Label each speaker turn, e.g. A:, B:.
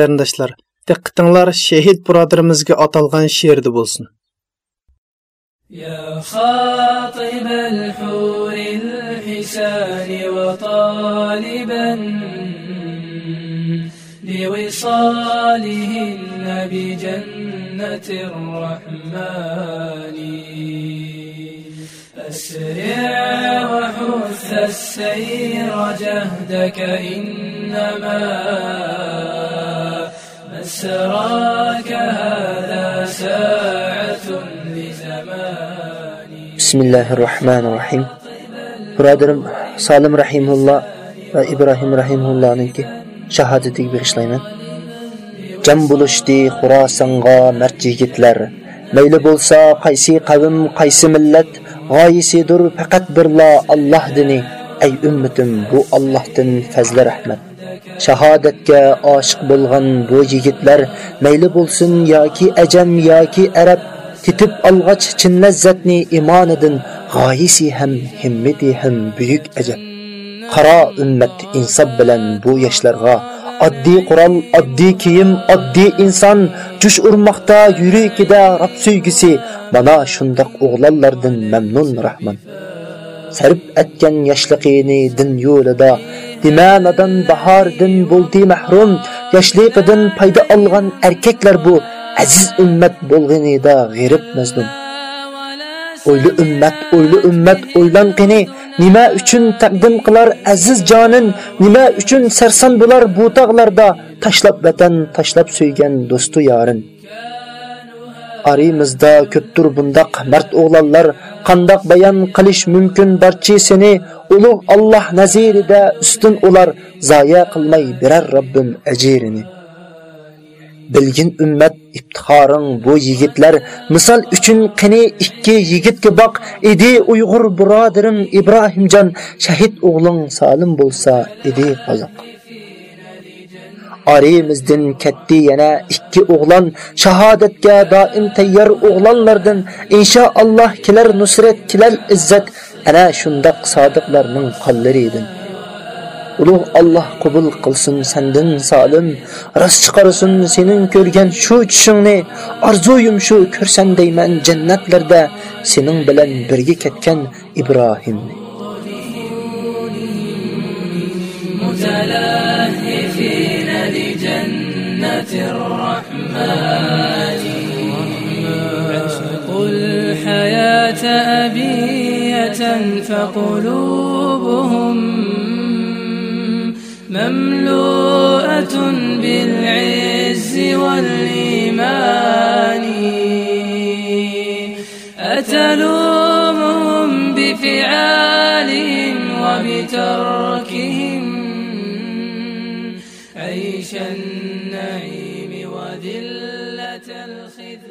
A: قېرىنداشلار دىققىتىڭلار شېھىت بۇرادىرىمىزگە ئاتالغان شېئىردا بولسۇن.
B: يا خاطب الحور الحسان وطالبا لوصالهن بجنة الرحمن. أسرع وحث السير جهدك إنما مسراك هذا ساعة لزمان
C: بسم الله الرحمن الرحيم Birodarim Salim rahimulloh va Ibrohim rahimullohninki shahadatiga bag'ishlayman. Jam bo'lishdi Xurosonga mard yigitlar. Mayli bo'lsa qaysi qavm, qaysi millat, g'oyisidir faqat birla Alloh dini. Ey ummatim, bu Allohdan fazli rahmat. Shahodatga oshiq bo'lgan bu yigitlar mayli bo'lsin yoki ajam yoki arab titib olg'ach chin lazzatni imonidan g'oyisi ham himmati ham buyuk ajab. Qaro ummat insob bilan bu yoshlarga oddiy qurol, oddiy kiyim, oddiy inson jush urmoqda yuragida Rob suygisi mana shundoq o'g'lonlardan mamnun rahman. Sarb etgan yoshligini din yo'lida. Dimanadan bahordan bo'ldi mahrum. Yoshligidan payda olgan erkaklar bu aziz ummat bo'lganida g'irib mazlum. O'yli ummat o'yli ummat o'ylanqini nima uchun taqdim qilar aziz jonin? Nima uchun sarson bo'lar bu tog'larda? Tashlab vatan tashlab suygan do'stu yorin. Arimizda ko'ptur bundaq mard o'g'lonlar. Qandoq bayon qilish mumkin barcha seni? Ulug' Alloh nazirida ustun ular. Zoya qilmay berar Robbim ajrini. Bilgin ummat ibtihoring bu yigitlar misol uchun qani ikki yigitga boq edi uyg'ur birodarim ibrohimjon shahid o'g'ling salim bo'lsa edi qozoq Arimizdan ketdi yana ikki o'g'lon shahodatga doim tayyor o'g'lonlardan inshaalloh kelar nusrat kelar izzat ana shundoq sodiqlarning qollari edi. ulug' Alloh qabul qilsin sendan salim rost chiqarsin sening ko'rgan shu tushingni orzuyim shu ko'rsan deyman jannatlarda sening bilan birga ketgan Ibrohimni
B: متلهفين لجنة الرحمن عشقوا الحياة أبية فقلوبهم مملوءة بالعز والإيمان. أتلومهم بفعالهم وبتركهم. عيش النعيم وذلة الخذ